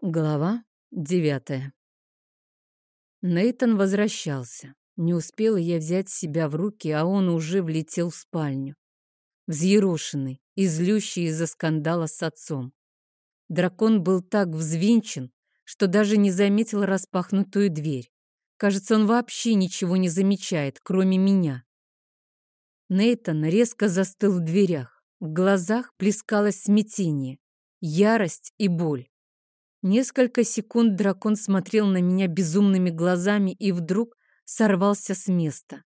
Глава девятая. Нейтон возвращался. Не успела я взять себя в руки, а он уже влетел в спальню. Взъерошенный и злющий из-за скандала с отцом. Дракон был так взвинчен, что даже не заметил распахнутую дверь. Кажется, он вообще ничего не замечает, кроме меня. Нейтон резко застыл в дверях. В глазах плескалось смятение, ярость и боль. Несколько секунд дракон смотрел на меня безумными глазами и вдруг сорвался с места.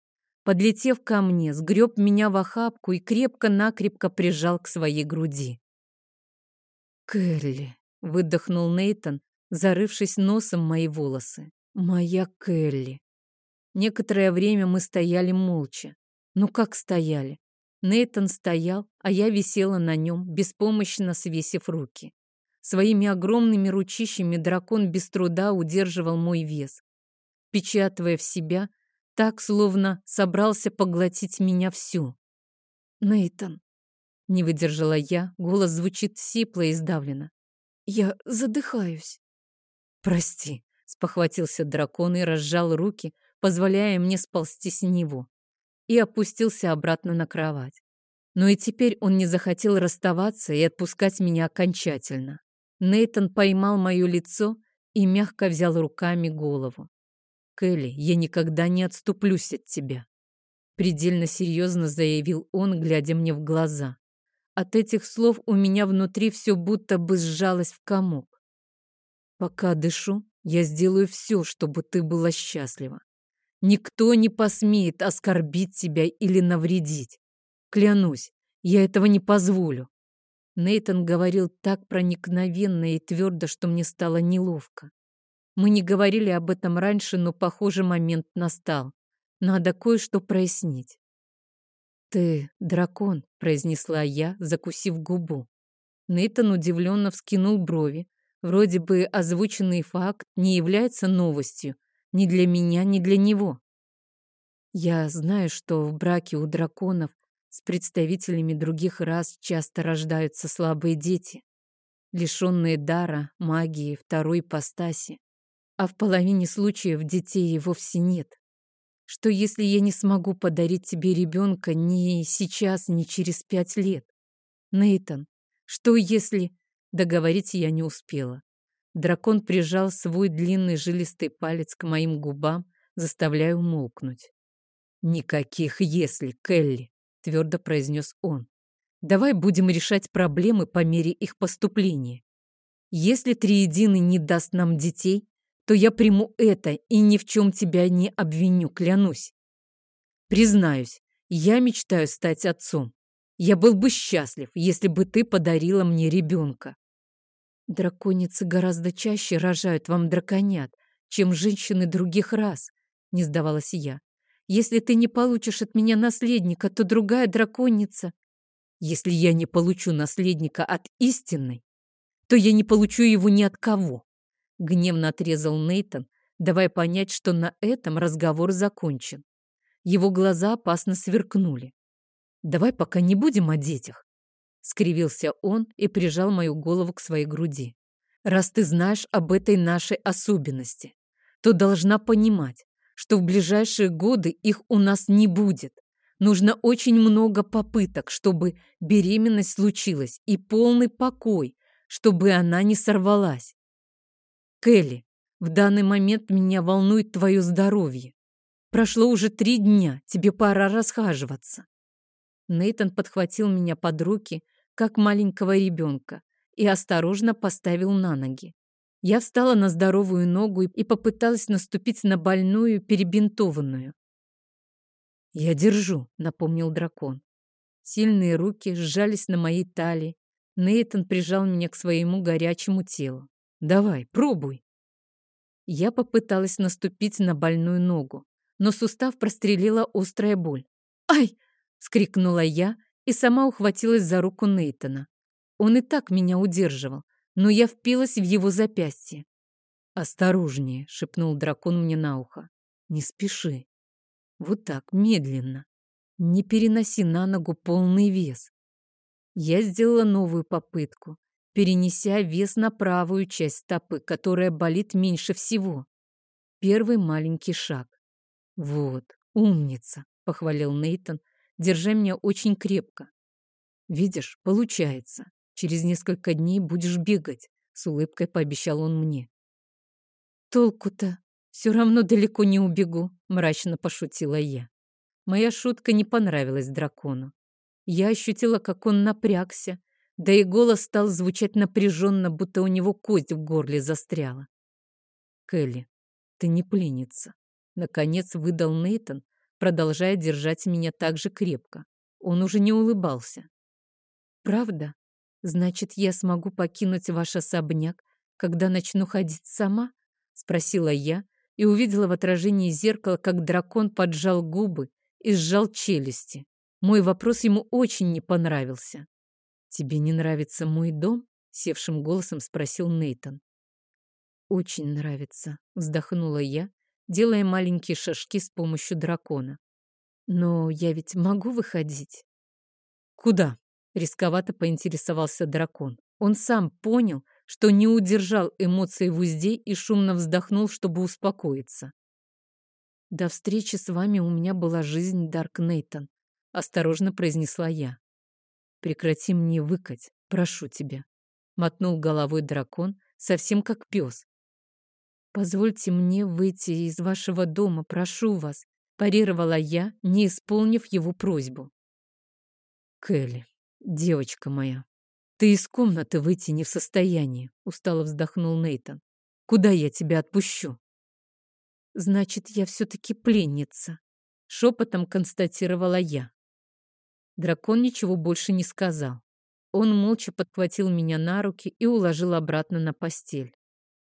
Подлетев ко мне, сгреб меня в охапку и крепко-накрепко прижал к своей груди. «Келли!» — выдохнул Нейтон, зарывшись носом мои волосы. «Моя Келли!» Некоторое время мы стояли молча. Ну как стояли? Нейтон стоял, а я висела на нем, беспомощно свесив руки. Своими огромными ручищами дракон без труда удерживал мой вес, печатывая в себя, так, словно собрался поглотить меня всю. Нейтан, не выдержала я, голос звучит сипло и сдавленно. Я задыхаюсь. Прости, спохватился дракон и разжал руки, позволяя мне сползти с него, и опустился обратно на кровать. Но и теперь он не захотел расставаться и отпускать меня окончательно. Нейтон поймал мое лицо и мягко взял руками голову. «Келли, я никогда не отступлюсь от тебя», — предельно серьезно заявил он, глядя мне в глаза. От этих слов у меня внутри все будто бы сжалось в комок. «Пока дышу, я сделаю все, чтобы ты была счастлива. Никто не посмеет оскорбить тебя или навредить. Клянусь, я этого не позволю. Нейтон говорил так проникновенно и твердо, что мне стало неловко. Мы не говорили об этом раньше, но, похоже, момент настал. Надо кое-что прояснить. «Ты дракон», — произнесла я, закусив губу. Нейтон удивленно вскинул брови. Вроде бы озвученный факт не является новостью ни для меня, ни для него. Я знаю, что в браке у драконов с представителями других рас часто рождаются слабые дети, лишенные дара, магии, второй ипостаси. А в половине случаев детей и вовсе нет. Что если я не смогу подарить тебе ребенка ни сейчас, ни через пять лет? Нейтан, что если... Договорить я не успела. Дракон прижал свой длинный жилистый палец к моим губам, заставляя умолкнуть. «Никаких «если», Келли твердо произнес он. Давай будем решать проблемы по мере их поступления. Если Триединый не даст нам детей, то я приму это и ни в чем тебя не обвиню, клянусь. Признаюсь, я мечтаю стать отцом. Я был бы счастлив, если бы ты подарила мне ребенка. Драконицы гораздо чаще рожают вам драконят, чем женщины других рас, не сдавалась я. Если ты не получишь от меня наследника, то другая драконица. Если я не получу наследника от истинной, то я не получу его ни от кого. Гневно отрезал Нейтон, давая понять, что на этом разговор закончен. Его глаза опасно сверкнули. «Давай пока не будем о детях», — скривился он и прижал мою голову к своей груди. «Раз ты знаешь об этой нашей особенности, то должна понимать, что в ближайшие годы их у нас не будет. Нужно очень много попыток, чтобы беременность случилась, и полный покой, чтобы она не сорвалась. Келли, в данный момент меня волнует твое здоровье. Прошло уже три дня, тебе пора расхаживаться. Нейтон подхватил меня под руки, как маленького ребенка, и осторожно поставил на ноги. Я встала на здоровую ногу и попыталась наступить на больную, перебинтованную. «Я держу», — напомнил дракон. Сильные руки сжались на моей талии. Нейтон прижал меня к своему горячему телу. «Давай, пробуй». Я попыталась наступить на больную ногу, но сустав прострелила острая боль. «Ай!» — скрикнула я и сама ухватилась за руку Нейтона. Он и так меня удерживал, но я впилась в его запястье. «Осторожнее», — шепнул дракон мне на ухо. «Не спеши. Вот так, медленно. Не переноси на ногу полный вес». Я сделала новую попытку перенеся вес на правую часть стопы, которая болит меньше всего. Первый маленький шаг. «Вот, умница!» — похвалил Нейтон, держа меня очень крепко. «Видишь, получается. Через несколько дней будешь бегать», — с улыбкой пообещал он мне. «Толку-то? Все равно далеко не убегу», — мрачно пошутила я. Моя шутка не понравилась дракону. Я ощутила, как он напрягся, да и голос стал звучать напряженно, будто у него кость в горле застряла. «Келли, ты не пленница», — наконец выдал Нейтон, продолжая держать меня так же крепко. Он уже не улыбался. «Правда? Значит, я смогу покинуть ваш особняк, когда начну ходить сама?» — спросила я и увидела в отражении зеркала, как дракон поджал губы и сжал челюсти. Мой вопрос ему очень не понравился. «Тебе не нравится мой дом?» — севшим голосом спросил Нейтон. «Очень нравится», — вздохнула я, делая маленькие шажки с помощью дракона. «Но я ведь могу выходить?» «Куда?» — рисковато поинтересовался дракон. Он сам понял, что не удержал эмоции в узде и шумно вздохнул, чтобы успокоиться. «До встречи с вами у меня была жизнь, Дарк Нейтон», — осторожно произнесла я. «Прекрати мне выкать, прошу тебя», — мотнул головой дракон, совсем как пес. «Позвольте мне выйти из вашего дома, прошу вас», — парировала я, не исполнив его просьбу. «Келли, девочка моя, ты из комнаты выйти не в состоянии», — устало вздохнул Нейтон. «Куда я тебя отпущу?» «Значит, я все-таки пленница», — шепотом констатировала я. Дракон ничего больше не сказал. Он молча подхватил меня на руки и уложил обратно на постель.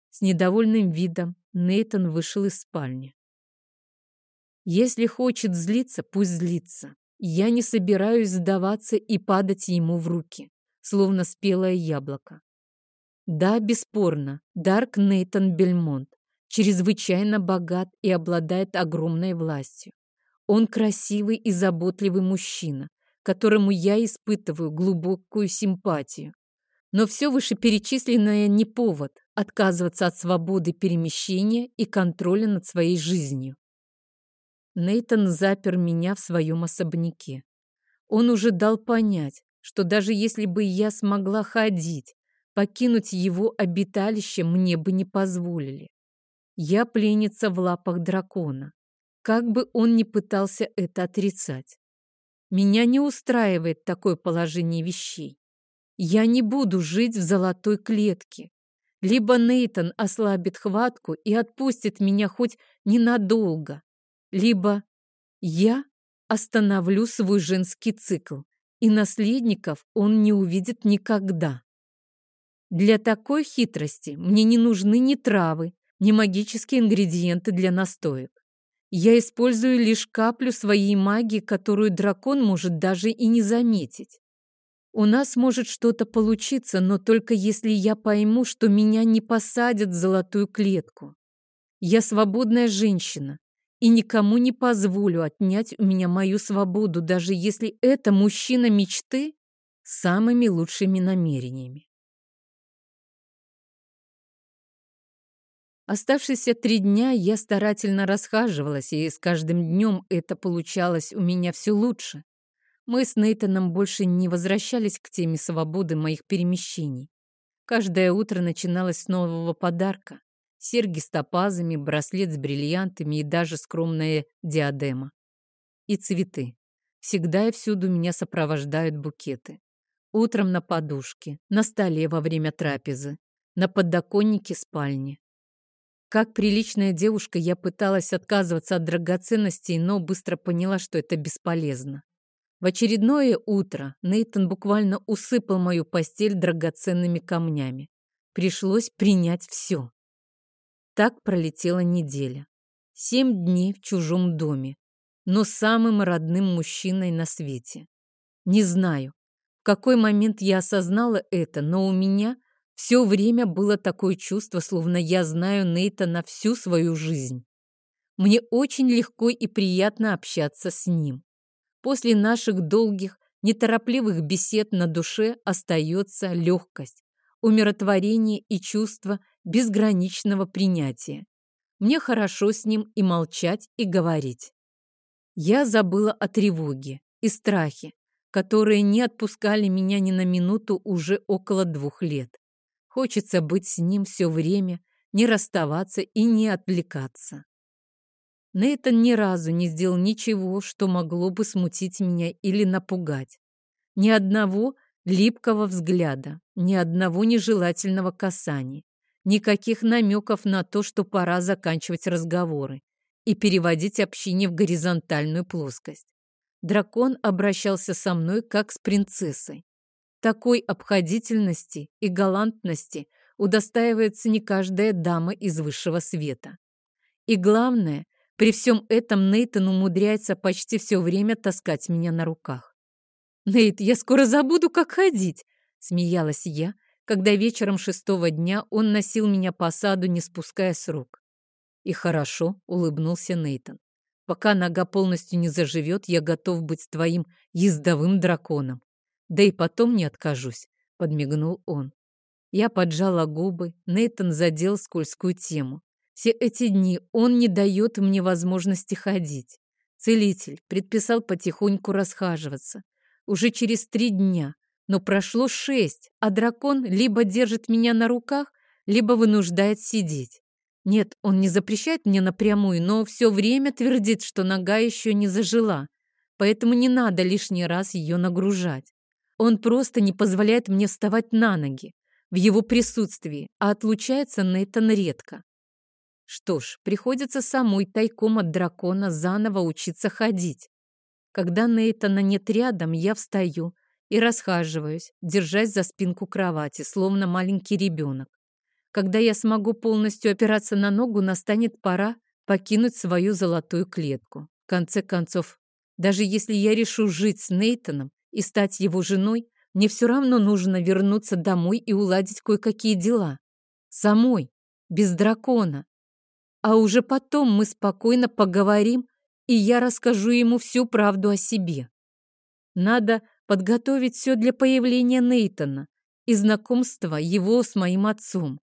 С недовольным видом Нейтон вышел из спальни. Если хочет злиться, пусть злится. Я не собираюсь сдаваться и падать ему в руки, словно спелое яблоко. Да, бесспорно, Дарк Нейтон Бельмонт чрезвычайно богат и обладает огромной властью. Он красивый и заботливый мужчина, которому я испытываю глубокую симпатию. Но все вышеперечисленное не повод отказываться от свободы перемещения и контроля над своей жизнью. Нейтон запер меня в своем особняке. Он уже дал понять, что даже если бы я смогла ходить, покинуть его обиталище мне бы не позволили. Я пленница в лапах дракона, как бы он ни пытался это отрицать. Меня не устраивает такое положение вещей. Я не буду жить в золотой клетке. Либо Нейтон ослабит хватку и отпустит меня хоть ненадолго, либо я остановлю свой женский цикл, и наследников он не увидит никогда. Для такой хитрости мне не нужны ни травы, ни магические ингредиенты для настоек. Я использую лишь каплю своей магии, которую дракон может даже и не заметить. У нас может что-то получиться, но только если я пойму, что меня не посадят в золотую клетку. Я свободная женщина и никому не позволю отнять у меня мою свободу, даже если это мужчина мечты с самыми лучшими намерениями. Оставшиеся три дня я старательно расхаживалась, и с каждым днем это получалось у меня все лучше. Мы с Нейтаном больше не возвращались к теме свободы моих перемещений. Каждое утро начиналось с нового подарка. Серьги с топазами, браслет с бриллиантами и даже скромная диадема. И цветы. Всегда и всюду меня сопровождают букеты. Утром на подушке, на столе во время трапезы, на подоконнике спальни. Как приличная девушка, я пыталась отказываться от драгоценностей, но быстро поняла, что это бесполезно. В очередное утро Нейтон буквально усыпал мою постель драгоценными камнями. Пришлось принять все. Так пролетела неделя. Семь дней в чужом доме, но самым родным мужчиной на свете. Не знаю, в какой момент я осознала это, но у меня все время было такое чувство, словно я знаю Нейтана всю свою жизнь. Мне очень легко и приятно общаться с ним. После наших долгих, неторопливых бесед на душе остается легкость, умиротворение и чувство безграничного принятия. Мне хорошо с ним и молчать, и говорить. Я забыла о тревоге и страхе, которые не отпускали меня ни на минуту уже около двух лет. Хочется быть с ним все время, не расставаться и не отвлекаться. Нейтан ни разу не сделал ничего, что могло бы смутить меня или напугать. Ни одного липкого взгляда, ни одного нежелательного касания, никаких намеков на то, что пора заканчивать разговоры и переводить общение в горизонтальную плоскость. Дракон обращался со мной как с принцессой. Такой обходительности и галантности удостаивается не каждая дама из высшего света. И главное, при всем этом Нейтан умудряется почти все время таскать меня на руках. «Нейт, я скоро забуду, как ходить!» — смеялась я, когда вечером шестого дня он носил меня по саду, не спуская с рук. «И хорошо», — улыбнулся Нейтан. «Пока нога полностью не заживет, я готов быть твоим ездовым драконом. Да и потом не откажусь», — подмигнул он. Я поджала губы, Нейтан задел скользкую тему. Все эти дни он не дает мне возможности ходить. Целитель предписал потихоньку расхаживаться. Уже через три дня, но прошло шесть, а дракон либо держит меня на руках, либо вынуждает сидеть. Нет, он не запрещает мне напрямую, но все время твердит, что нога еще не зажила, поэтому не надо лишний раз ее нагружать. Он просто не позволяет мне вставать на ноги в его присутствии, а отлучается Нейтан редко. Что ж, приходится самой тайком от дракона заново учиться ходить. Когда Нейтана нет рядом, я встаю и расхаживаюсь, держась за спинку кровати, словно маленький ребенок. Когда я смогу полностью опираться на ногу, настанет пора покинуть свою золотую клетку. В конце концов, даже если я решу жить с Нейтаном и стать его женой, мне все равно нужно вернуться домой и уладить кое-какие дела. Самой, без дракона. А уже потом мы спокойно поговорим, и я расскажу ему всю правду о себе. Надо подготовить все для появления Нейтона и знакомства его с моим отцом.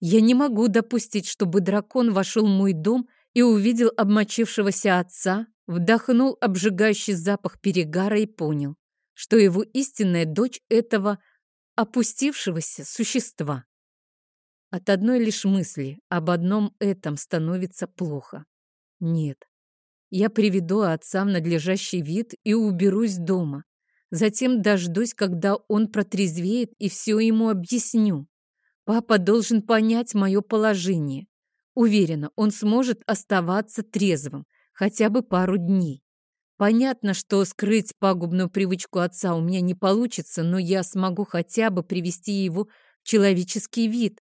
Я не могу допустить, чтобы дракон вошел в мой дом и увидел обмочившегося отца, вдохнул обжигающий запах перегара и понял, что его истинная дочь этого опустившегося существа. От одной лишь мысли об одном этом становится плохо. Нет. Я приведу отца в надлежащий вид и уберусь дома. Затем дождусь, когда он протрезвеет, и все ему объясню. Папа должен понять мое положение. Уверена, он сможет оставаться трезвым хотя бы пару дней. Понятно, что скрыть пагубную привычку отца у меня не получится, но я смогу хотя бы привести его в человеческий вид,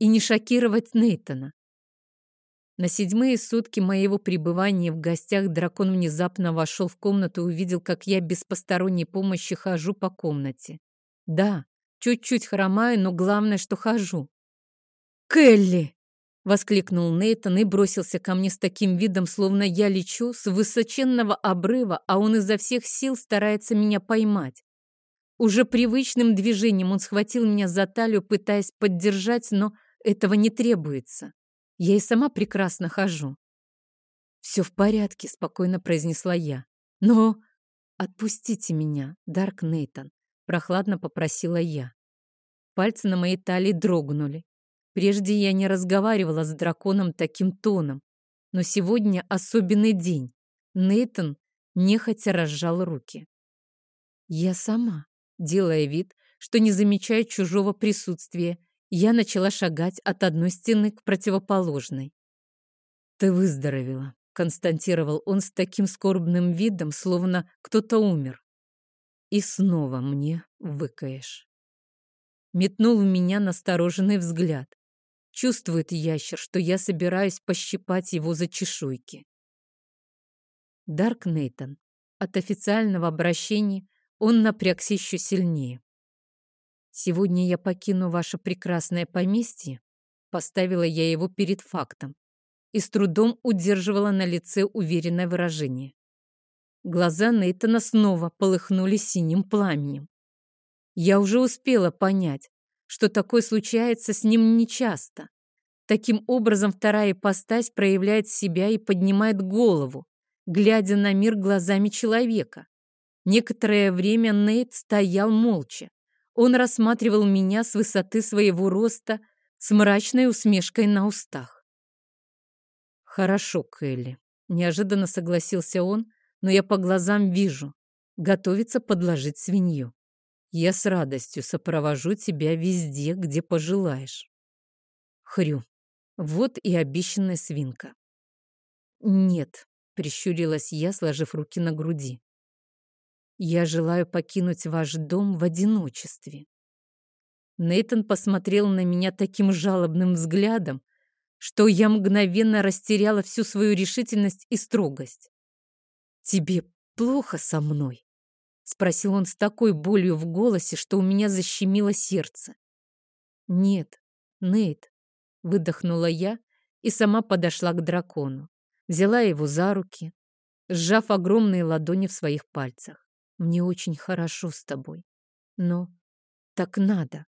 и не шокировать Нейтона. На седьмые сутки моего пребывания в гостях дракон внезапно вошел в комнату и увидел, как я без посторонней помощи хожу по комнате. Да, чуть-чуть хромаю, но главное, что хожу. «Келли!» — воскликнул Нейтон и бросился ко мне с таким видом, словно я лечу с высоченного обрыва, а он изо всех сил старается меня поймать. Уже привычным движением он схватил меня за талию, пытаясь поддержать, но этого не требуется. Я и сама прекрасно хожу. «Все в порядке», — спокойно произнесла я. «Но отпустите меня, Дарк Нейтан», — прохладно попросила я. Пальцы на моей талии дрогнули. Прежде я не разговаривала с драконом таким тоном. Но сегодня особенный день. Нейтан нехотя разжал руки. Я сама, делая вид, что не замечаю чужого присутствия, я начала шагать от одной стены к противоположной. «Ты выздоровела», — констатировал он с таким скорбным видом, словно кто-то умер. «И снова мне выкаешь». Метнул в меня настороженный взгляд. Чувствует ящер, что я собираюсь пощипать его за чешуйки. Дарк Нейтон. От официального обращения он напрягся еще сильнее. Сегодня я покину ваше прекрасное поместье. Поставила я его перед фактом и с трудом удерживала на лице уверенное выражение. Глаза Нейтана снова полыхнули синим пламенем. Я уже успела понять, что такое случается с ним нечасто. Таким образом, вторая ипостась проявляет себя и поднимает голову, глядя на мир глазами человека. Некоторое время Нейт стоял молча. Он рассматривал меня с высоты своего роста с мрачной усмешкой на устах. «Хорошо, Кэлли», — неожиданно согласился он, но я по глазам вижу. Готовится подложить свинью. Я с радостью сопровожу тебя везде, где пожелаешь. Хрю. Вот и обещанная свинка. Нет, прищурилась я, сложив руки на груди. Я желаю покинуть ваш дом в одиночестве. Нейтон посмотрел на меня таким жалобным взглядом, что я мгновенно растеряла всю свою решительность и строгость. «Тебе плохо со мной?» — спросил он с такой болью в голосе, что у меня защемило сердце. «Нет, Нейт», — выдохнула я и сама подошла к дракону, взяла его за руки, сжав огромные ладони в своих пальцах. Мне очень хорошо с тобой. Но так надо.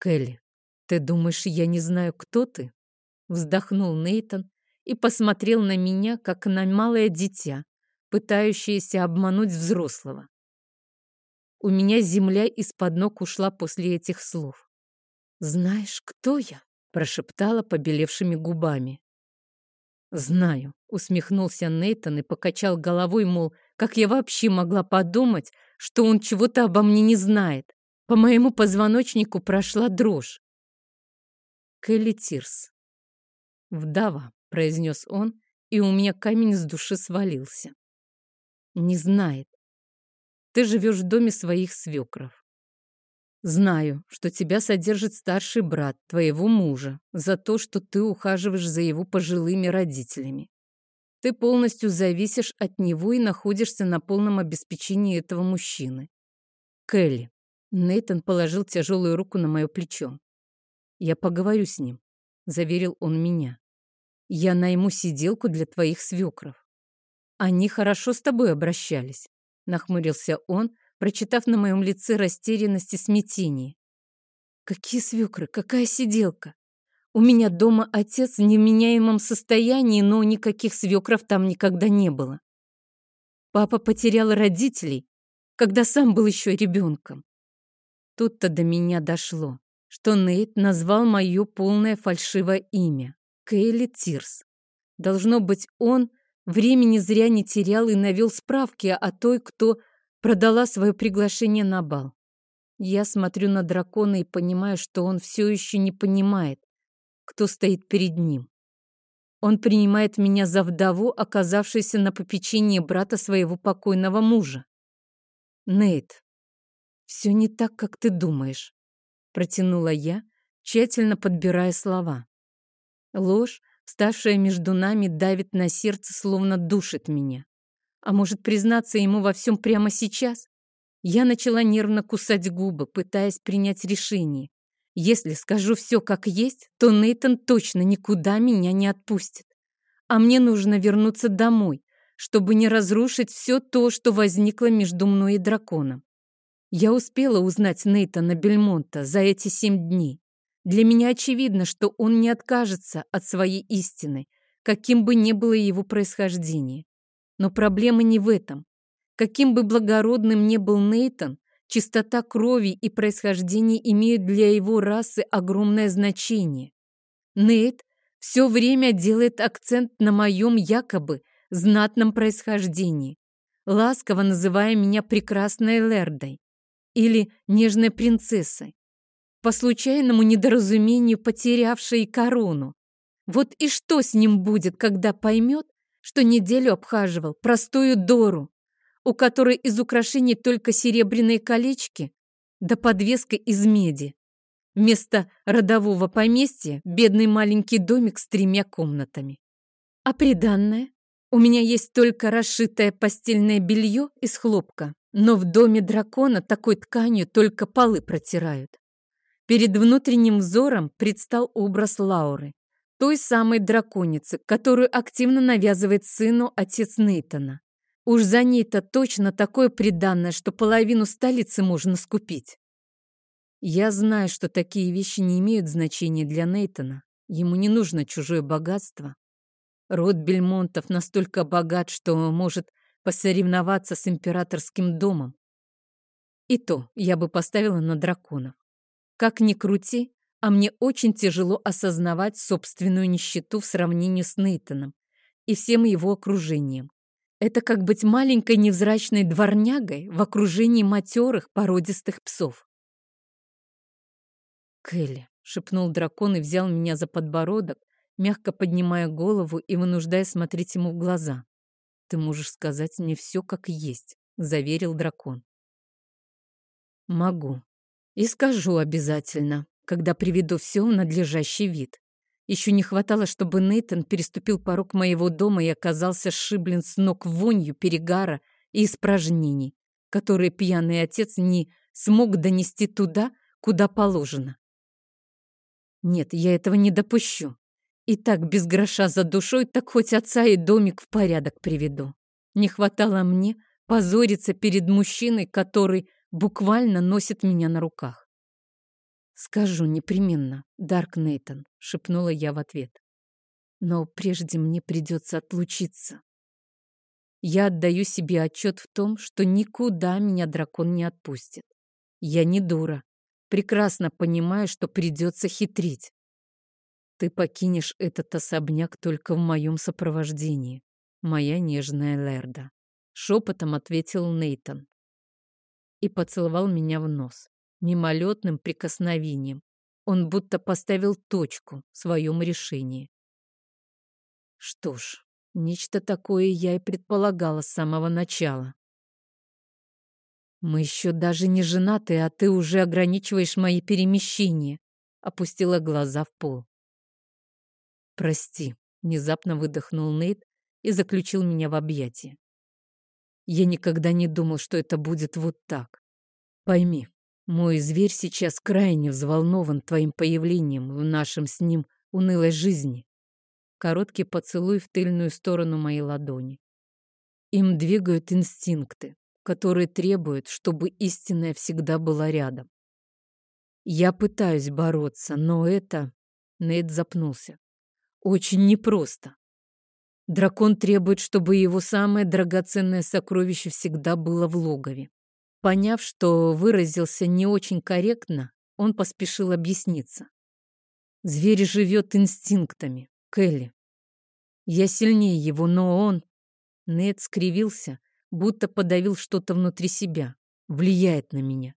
Келли, ты думаешь, я не знаю, кто ты? Вздохнул Нейтон и посмотрел на меня, как на малое дитя, пытающееся обмануть взрослого. У меня земля из-под ног ушла после этих слов. «Знаешь, кто я?» – прошептала побелевшими губами. «Знаю», — усмехнулся Нейтон и покачал головой, мол, как я вообще могла подумать, что он чего-то обо мне не знает. По моему позвоночнику прошла дрожь. Келли Тирс. «Вдова», — произнес он, и у меня камень с души свалился. «Не знает. Ты живешь в доме своих свекров. Знаю, что тебя содержит старший брат твоего мужа за то, что ты ухаживаешь за его пожилыми родителями. Ты полностью зависишь от него и находишься на полном обеспечении этого мужчины. Келли. Нейтан положил тяжелую руку на мое плечо. Я поговорю с ним, заверил он меня. Я найму сиделку для твоих свекров. Они хорошо с тобой обращались, нахмурился он, прочитав на моем лице растерянность и смятение. Какие свекры, какая сиделка? У меня дома отец в невменяемом состоянии, но никаких свекров там никогда не было. Папа потерял родителей, когда сам был еще ребенком. Тут-то до меня дошло, что Нейт назвал мое полное фальшивое имя — Кейли Тирс. Должно быть, он времени зря не терял и навел справки о той, кто Продала свое приглашение на бал. Я смотрю на дракона и понимаю, что он все еще не понимает, кто стоит перед ним. Он принимает меня за вдову, оказавшуюся на попечении брата своего покойного мужа. Нейт, все не так, как ты думаешь, протянула я, тщательно подбирая слова. Ложь, ставшая между нами, давит на сердце, словно душит меня. А может, признаться ему во всем прямо сейчас? Я начала нервно кусать губы, пытаясь принять решение. Если скажу все как есть, то Нейтон точно никуда меня не отпустит. А мне нужно вернуться домой, чтобы не разрушить все то, что возникло между мной и драконом. Я успела узнать Нейтана Бельмонта за эти семь дней. Для меня очевидно, что он не откажется от своей истины, каким бы ни было его происхождение. Но проблема не в этом. Каким бы благородным ни был Нейтон, чистота крови и происхождения имеют для его расы огромное значение. Нейт все время делает акцент на моем якобы знатном происхождении, ласково называя меня прекрасной Лердой или нежной принцессой, по случайному недоразумению потерявшей корону. Вот и что с ним будет, когда поймет, что неделю обхаживал простую Дору, у которой из украшений только серебряные колечки да подвеска из меди. Вместо родового поместья бедный маленький домик с тремя комнатами. А приданное? У меня есть только расшитое постельное белье из хлопка, но в доме дракона такой тканью только полы протирают. Перед внутренним взором предстал образ Лауры, той самой драконицы, которую активно навязывает сыну отец Нейтона. Уж за ней-то точно такое приданное, что половину столицы можно скупить. Я знаю, что такие вещи не имеют значения для Нейтона. Ему не нужно чужое богатство. Род Бельмонтов настолько богат, что может посоревноваться с императорским домом. И то я бы поставила на драконов. Как ни крути, а мне очень тяжело осознавать собственную нищету в сравнении с Нейтоном и всем его окружением. Это как быть маленькой невзрачной дворнягой в окружении матерых породистых псов. «Келли», — шепнул дракон и взял меня за подбородок, мягко поднимая голову и вынуждая смотреть ему в глаза. «Ты можешь сказать мне все как есть», — заверил дракон. «Могу. И скажу обязательно, когда приведу все в надлежащий вид. Еще не хватало, чтобы Нейтон переступил порог моего дома и оказался сшиблен с ног вонью, перегара и испражнений, которые пьяный отец не смог донести туда, куда положено. Нет, я этого не допущу. И так без гроша за душой, так хоть отца и домик в порядок приведу. Не хватало мне позориться перед мужчиной, который буквально носит меня на руках. «Скажу непременно, Дарк Нейтон», — шепнула я в ответ. «Но прежде мне придется отлучиться. Я отдаю себе отчет в том, что никуда меня дракон не отпустит. Я не дура, прекрасно понимаю, что придется хитрить. Ты покинешь этот особняк только в моем сопровождении, моя нежная Лерда», — шепотом ответил Нейтон и поцеловал меня в нос мимолетным прикосновением. Он будто поставил точку в своем решении. Что ж, нечто такое я и предполагала с самого начала. «Мы еще даже не женаты, а ты уже ограничиваешь мои перемещения», опустила глаза в пол. «Прости», — внезапно выдохнул Нейт и заключил меня в объятия. «Я никогда не думал, что это будет вот так. Пойми, мой зверь сейчас крайне взволнован твоим появлением в нашем с ним унылой жизни. Короткий поцелуй в тыльную сторону моей ладони. Им двигают инстинкты, которые требуют, чтобы истинная всегда была рядом. Я пытаюсь бороться, но это... Нейт запнулся. Очень непросто. Дракон требует, чтобы его самое драгоценное сокровище всегда было в логове. Поняв, что выразился не очень корректно, он поспешил объясниться. Зверь живет инстинктами, Келли. Я сильнее его, но он... Нед скривился, будто подавил что-то внутри себя. Влияет на меня.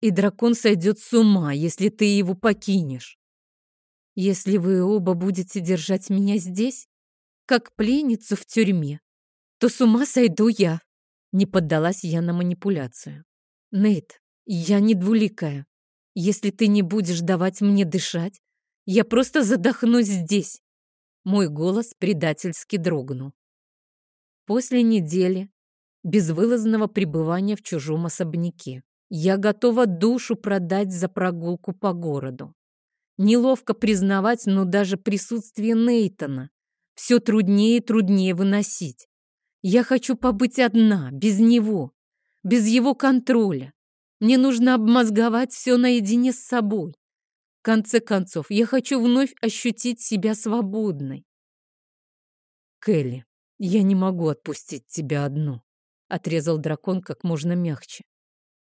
И дракон сойдет с ума, если ты его покинешь. Если вы оба будете держать меня здесь, как пленницу в тюрьме, то с ума сойду я. Не поддалась я на манипуляцию. Нейт, я не двуликая. Если ты не будешь давать мне дышать, я просто задохнусь здесь. Мой голос предательски дрогнул. После недели безвылазного пребывания в чужом особняке я готова душу продать за прогулку по городу. Неловко признавать, но даже присутствие Нейтона все труднее и труднее выносить. Я хочу побыть одна, без него, без его контроля. Мне нужно обмозговать все наедине с собой. В конце концов, я хочу вновь ощутить себя свободной. Келли, я не могу отпустить тебя одну, отрезал дракон как можно мягче.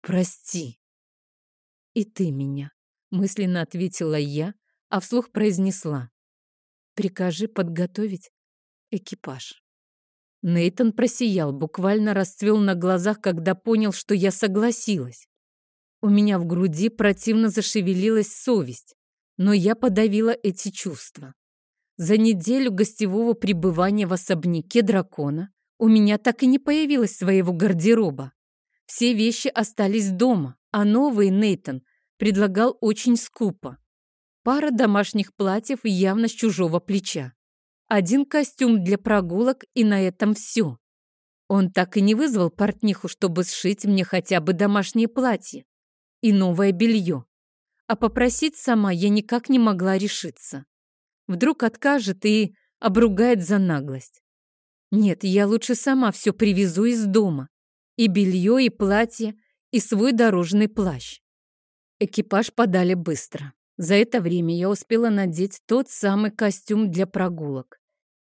Прости. И ты меня, мысленно ответила я, а вслух произнесла. Прикажи подготовить экипаж. Нейтон просиял, буквально расцвел на глазах, когда понял, что я согласилась. У меня в груди противно зашевелилась совесть, но я подавила эти чувства. За неделю гостевого пребывания в особняке дракона у меня так и не появилось своего гардероба. Все вещи остались дома, а новый Нейтон предлагал очень скупо. Пара домашних платьев явно с чужого плеча один костюм для прогулок, и на этом все. Он так и не вызвал портниху, чтобы сшить мне хотя бы домашнее платье и новое белье. А попросить сама я никак не могла решиться. Вдруг откажет и обругает за наглость. Нет, я лучше сама все привезу из дома. И белье, и платье, и свой дорожный плащ. Экипаж подали быстро. За это время я успела надеть тот самый костюм для прогулок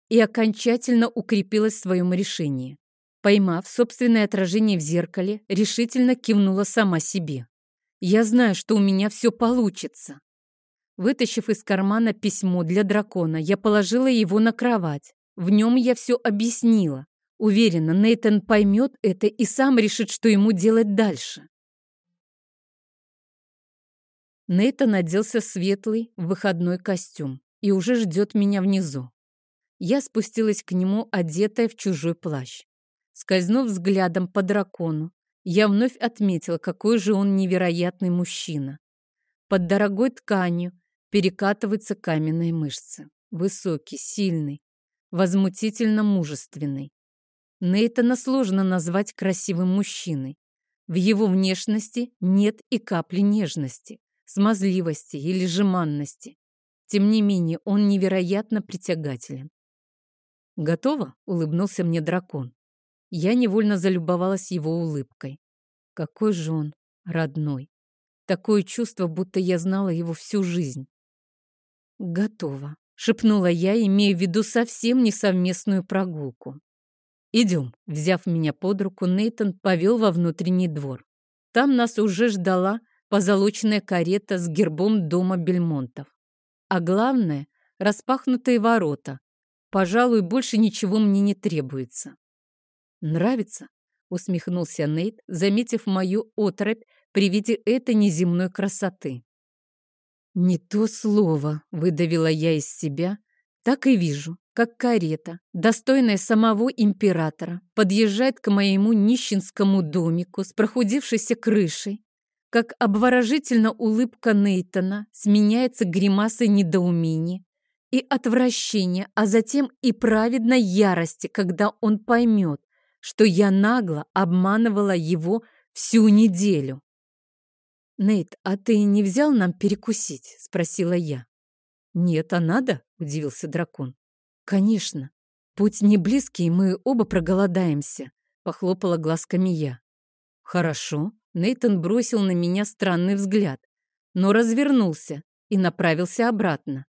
и окончательно укрепилась в своем решении. Поймав собственное отражение в зеркале, решительно кивнула сама себе. Я знаю, что у меня все получится. Вытащив из кармана письмо для дракона, я положила его на кровать. В нем я все объяснила. Уверена, Нейтан поймет это и сам решит, что ему делать дальше. Нейтан оделся в выходной костюм и уже ждет меня внизу. Я спустилась к нему, одетая в чужой плащ. Скользнув взглядом по дракону, я вновь отметила, какой же он невероятный мужчина. Под дорогой тканью перекатываются каменные мышцы. Высокий, сильный, возмутительно мужественный. Нейтана сложно назвать красивым мужчиной. В его внешности нет и капли нежности, смазливости или жеманности. Тем не менее, он невероятно притягателен. «Готово?» — улыбнулся мне дракон. Я невольно залюбовалась его улыбкой. Какой же он родной. Такое чувство, будто я знала его всю жизнь. «Готово», — шепнула я, имея в виду совсем не совместную прогулку. «Идем», — взяв меня под руку, Нейтон повел во внутренний двор. Там нас уже ждала позолоченная карета с гербом дома Бельмонтов. А главное — распахнутые ворота. Пожалуй, больше ничего мне не требуется. «Нравится?» — усмехнулся Нейт, заметив мою отрыбь при виде этой неземной красоты. «Не то слово», — выдавила я из себя, так и вижу, как карета, достойная самого императора, подъезжает к моему нищенскому домику с прохудившейся крышей, как обворожительно улыбка Нейтона сменяется гримасой недоумения и отвращения, а затем и праведной ярости, когда он поймет, что я нагло обманывала его всю неделю. «Нейт, а ты не взял нам перекусить?» — спросила я. «Нет, а надо?» — удивился дракон. «Конечно. Путь не близкий, мы оба проголодаемся», — похлопала глазками я. «Хорошо». Нейтон бросил на меня странный взгляд, но развернулся и направился обратно.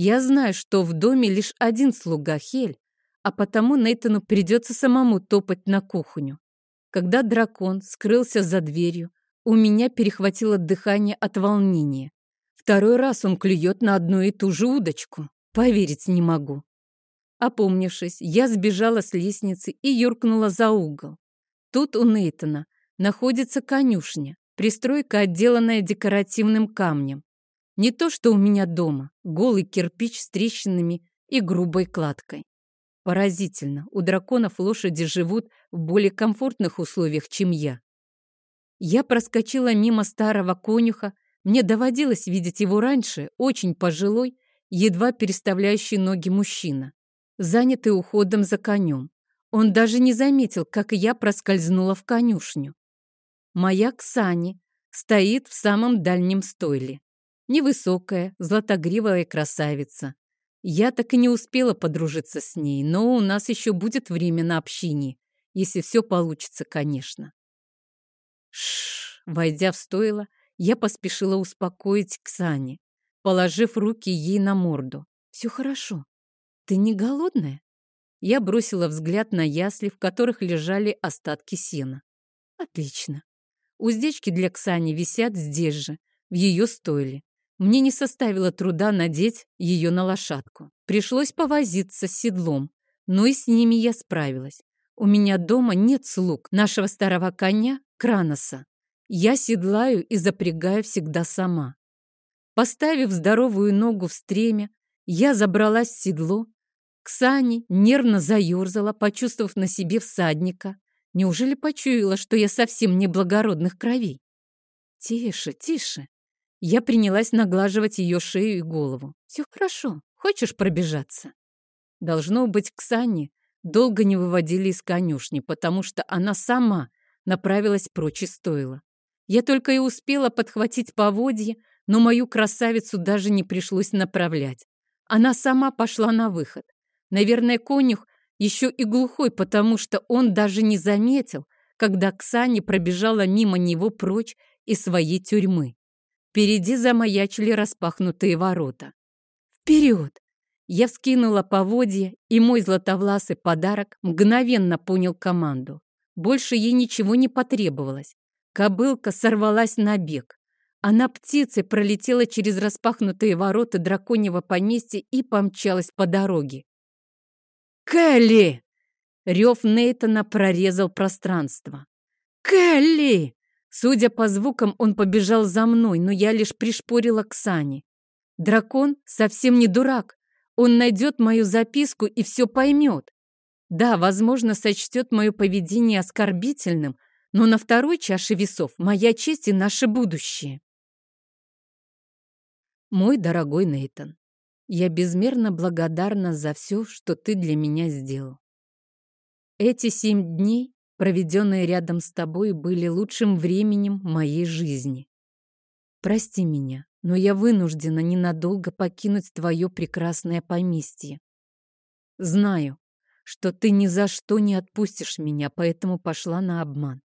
Я знаю, что в доме лишь один слуга Хель, а потому Нейтану придется самому топать на кухню. Когда дракон скрылся за дверью, у меня перехватило дыхание от волнения. Второй раз он клюет на одну и ту же удочку. Поверить не могу. Опомнившись, я сбежала с лестницы и юркнула за угол. Тут у Нейтана находится конюшня, пристройка, отделанная декоративным камнем. Не то, что у меня дома, голый кирпич с трещинами и грубой кладкой. Поразительно, у драконов лошади живут в более комфортных условиях, чем я. Я проскочила мимо старого конюха, мне доводилось видеть его раньше, очень пожилой, едва переставляющий ноги мужчина, занятый уходом за конем. Он даже не заметил, как я проскользнула в конюшню. Моя Ксани стоит в самом дальнем стойле. Невысокая, златогривая красавица, я так и не успела подружиться с ней, но у нас еще будет время на общине, если все получится, конечно. Шш, войдя в стойло, я поспешила успокоить Ксани, положив руки ей на морду. Все хорошо. Ты не голодная? Я бросила взгляд на ясли, в которых лежали остатки сена. Отлично. Уздечки для Ксани висят здесь же, в ее стойле. Мне не составило труда надеть ее на лошадку. Пришлось повозиться с седлом, но и с ними я справилась. У меня дома нет слуг нашего старого коня Краноса. Я седлаю и запрягаю всегда сама. Поставив здоровую ногу в стремя, я забралась в седло. Ксани нервно заерзала, почувствовав на себе всадника. Неужели почуяла, что я совсем не благородных кровей? Тише, тише. Я принялась наглаживать ее шею и голову. «Все хорошо. Хочешь пробежаться?» Должно быть, Ксани долго не выводили из конюшни, потому что она сама направилась прочь из стойла. Я только и успела подхватить поводье, но мою красавицу даже не пришлось направлять. Она сама пошла на выход. Наверное, конюх еще и глухой, потому что он даже не заметил, когда Ксани пробежала мимо него прочь из своей тюрьмы. Впереди замаячили распахнутые ворота. Вперед! Я вскинула поводья, и мой златовласый подарок мгновенно понял команду. Больше ей ничего не потребовалось. Кобылка сорвалась на бег. Она птицей пролетела через распахнутые ворота драконьего поместья и помчалась по дороге. «Келли!» Рев Нейтона прорезал пространство. «Келли!» Судя по звукам, он побежал за мной, но я лишь пришпорила к Сане. Дракон совсем не дурак. Он найдет мою записку и все поймет. Да, возможно, сочтет мое поведение оскорбительным, но на второй чаше весов моя честь и наше будущее. Мой дорогой Нейтон, я безмерно благодарна за все, что ты для меня сделал. Эти семь дней, проведенные рядом с тобой, были лучшим временем моей жизни. Прости меня, но я вынуждена ненадолго покинуть твое прекрасное поместье. Знаю, что ты ни за что не отпустишь меня, поэтому пошла на обман.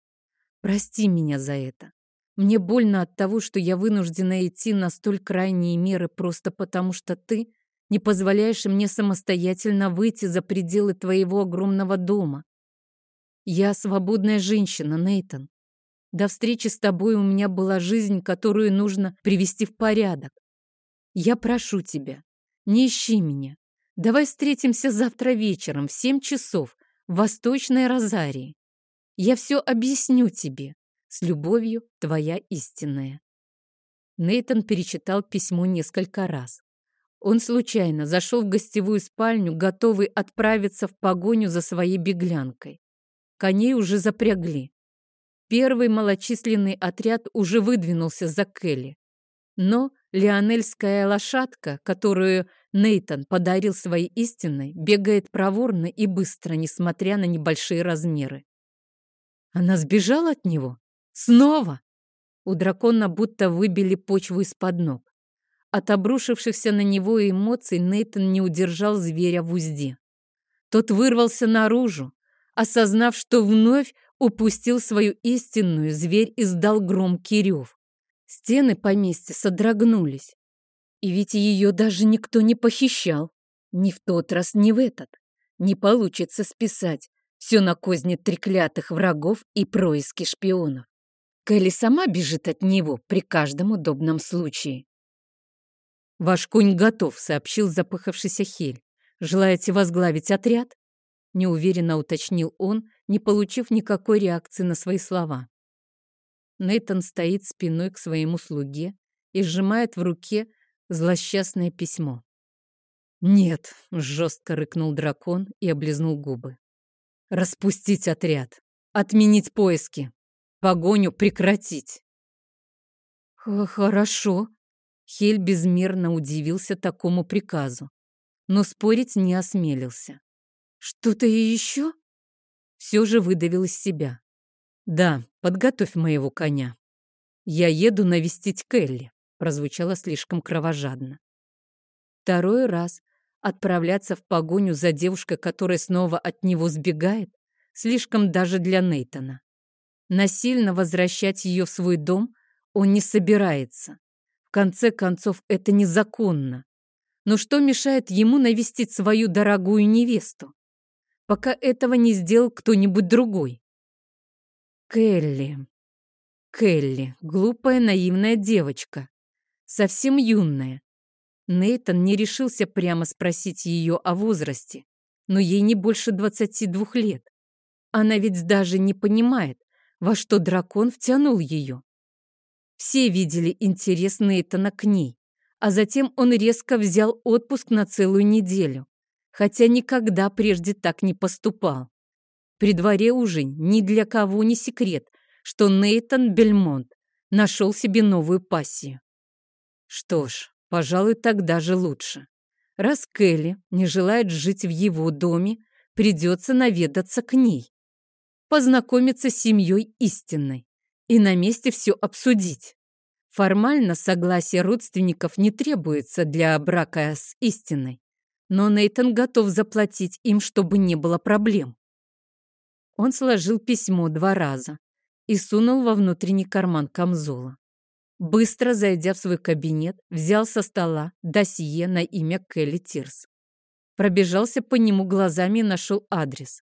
Прости меня за это. Мне больно от того, что я вынуждена идти на столь крайние меры просто потому, что ты не позволяешь мне самостоятельно выйти за пределы твоего огромного дома. Я свободная женщина, Нейтон. До встречи с тобой у меня была жизнь, которую нужно привести в порядок. Я прошу тебя, не ищи меня. Давай встретимся завтра вечером в семь часов в Восточной Розарии. Я все объясню тебе. С любовью, твоя истинная. Нейтон перечитал письмо несколько раз. Он случайно зашел в гостевую спальню, готовый отправиться в погоню за своей беглянкой. Коней уже запрягли. Первый малочисленный отряд уже выдвинулся за Келли. Но леонельская лошадка, которую Нейтон подарил своей истинной, бегает проворно и быстро, несмотря на небольшие размеры. Она сбежала от него? Снова? У дракона будто выбили почву из-под ног. От обрушившихся на него эмоций Нейтан не удержал зверя в узде. Тот вырвался наружу. Осознав, что вновь упустил свою истинную, зверь издал громкий рев. Стены поместья содрогнулись. И ведь ее даже никто не похищал. Ни в тот раз, ни в этот. Не получится списать все на козни треклятых врагов и происки шпионов. Кэлли сама бежит от него при каждом удобном случае. «Ваш конь готов», — сообщил запыхавшийся Хель. «Желаете возглавить отряд?» Неуверенно уточнил он, не получив никакой реакции на свои слова. Нейтон стоит спиной к своему слуге и сжимает в руке злосчастное письмо. «Нет», — жестко рыкнул дракон и облизнул губы. «Распустить отряд, отменить поиски, погоню прекратить». «Хорошо», Хель безмерно удивился такому приказу, но спорить не осмелился. «Что-то еще?» Все же выдавил из себя. «Да, подготовь моего коня. Я еду навестить Келли», прозвучало слишком кровожадно. Второй раз отправляться в погоню за девушкой, которая снова от него сбегает, слишком даже для Нейтона. Насильно возвращать ее в свой дом он не собирается. В конце концов, это незаконно. Но что мешает ему навестить свою дорогую невесту? Пока этого не сделал кто-нибудь другой. Келли. Келли. Глупая, наивная девочка. Совсем юная. Нейтан не решился прямо спросить ее о возрасте, но ей не больше 22 лет. Она ведь даже не понимает, во что дракон втянул ее. Все видели интерес Нейтана к ней, а затем он резко взял отпуск на целую неделю, хотя никогда прежде так не поступал. При дворе уже ни для кого не секрет, что Нейтан Бельмонт нашел себе новую пассию. Что ж, пожалуй, тогда же лучше. Раз Келли не желает жить в его доме, придется наведаться к ней, познакомиться с семьей истинной и на месте все обсудить. Формально согласие родственников не требуется для брака с истиной, но Нейтон готов заплатить им, чтобы не было проблем. Он сложил письмо два раза и сунул во внутренний карман камзола. быстро зайдя в свой кабинет, взял со стола досье на имя Келли Тирс. Пробежался по нему глазами и нашел адрес.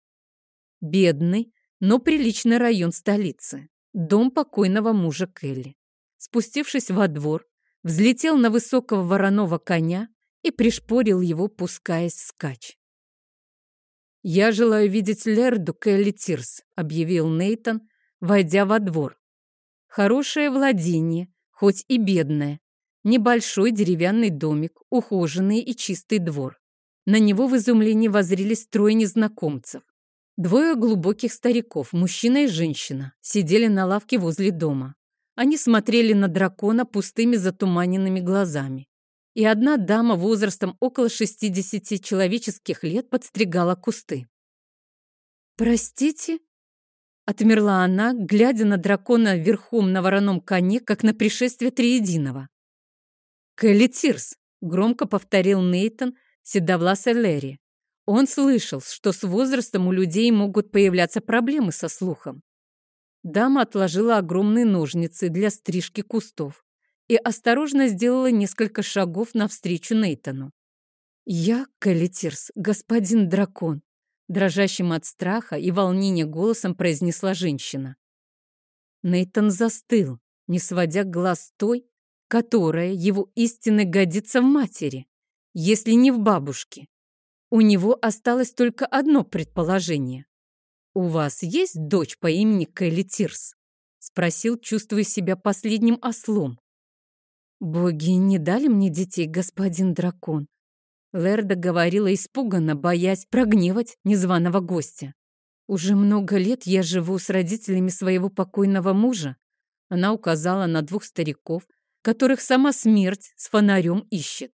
Бедный, но приличный район столицы. Дом покойного мужа Келли. Спустившись во двор, взлетел на высокого вороного коня и пришпорил его, пускаясь вскачь. «Я желаю видеть Лерду Келли Тирс», — объявил Нейтон, войдя во двор. «Хорошее владение, хоть и бедное. Небольшой деревянный домик, ухоженный и чистый двор. На него в изумлении воззрились трое незнакомцев. Двое глубоких стариков, мужчина и женщина, сидели на лавке возле дома. Они смотрели на дракона пустыми затуманенными глазами. И одна дама возрастом около 60 человеческих лет подстригала кусты. «Простите?» Отмерла она, глядя на дракона верхом на вороном коне, как на пришествие Триединого. «Келли Тирс», — громко повторил Нейтон, седовласый Лерри. Он слышал, что с возрастом у людей могут появляться проблемы со слухом. Дама отложила огромные ножницы для стрижки кустов и осторожно сделала несколько шагов навстречу Нейтану. «Я, Келли Тирс, господин дракон», дрожащим от страха и волнения голосом произнесла женщина. Нейтон застыл, не сводя глаз той, которая его истинно годится в матери, если не в бабушке. У него осталось только одно предположение. «У вас есть дочь по имени Келли Тирс?» — спросил, чувствуя себя последним ослом. «Боги не дали мне детей, господин дракон», Лерда говорила испуганно, боясь прогневать незваного гостя. «Уже много лет я живу с родителями своего покойного мужа». Она указала на двух стариков, которых сама смерть с фонарем ищет.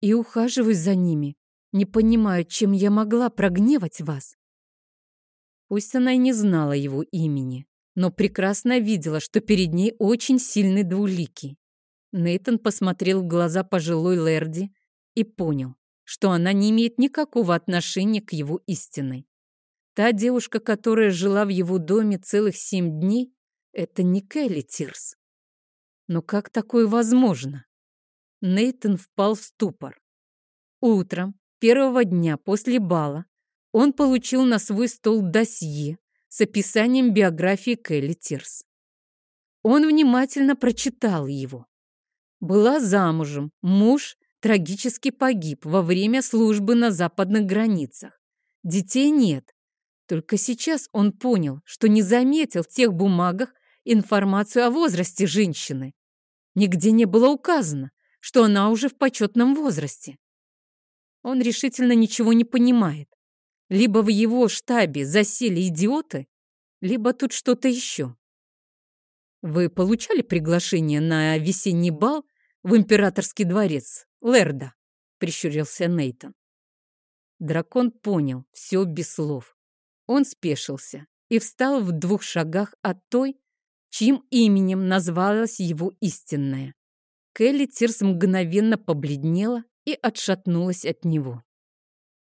«И ухаживаю за ними. Не понимаю, чем я могла прогневать вас». Пусть она и не знала его имени, но прекрасно видела, что перед ней очень сильный двуликий. Нейтон посмотрел в глаза пожилой Лерди и понял, что она не имеет никакого отношения к его истинной. Та девушка, которая жила в его доме целых семь дней, это не Келли Тирс. Но как такое возможно? Нейтон впал в ступор. Утром, первого дня после бала, он получил на свой стол досье с описанием биографии Келли Тирс. Он внимательно прочитал его. Была замужем, муж трагически погиб во время службы на западных границах. Детей нет. Только сейчас он понял, что не заметил в тех бумагах информацию о возрасте женщины. Нигде не было указано, что она уже в почетном возрасте. Он решительно ничего не понимает. Либо в его штабе засели идиоты, либо тут что-то еще. Вы получали приглашение на весенний бал в императорский дворец Лерда, прищурился Нейтон. Дракон понял все без слов. Он спешился и встал в двух шагах от той, чьим именем назвалась его истинная. Келли Тирс мгновенно побледнела и отшатнулась от него.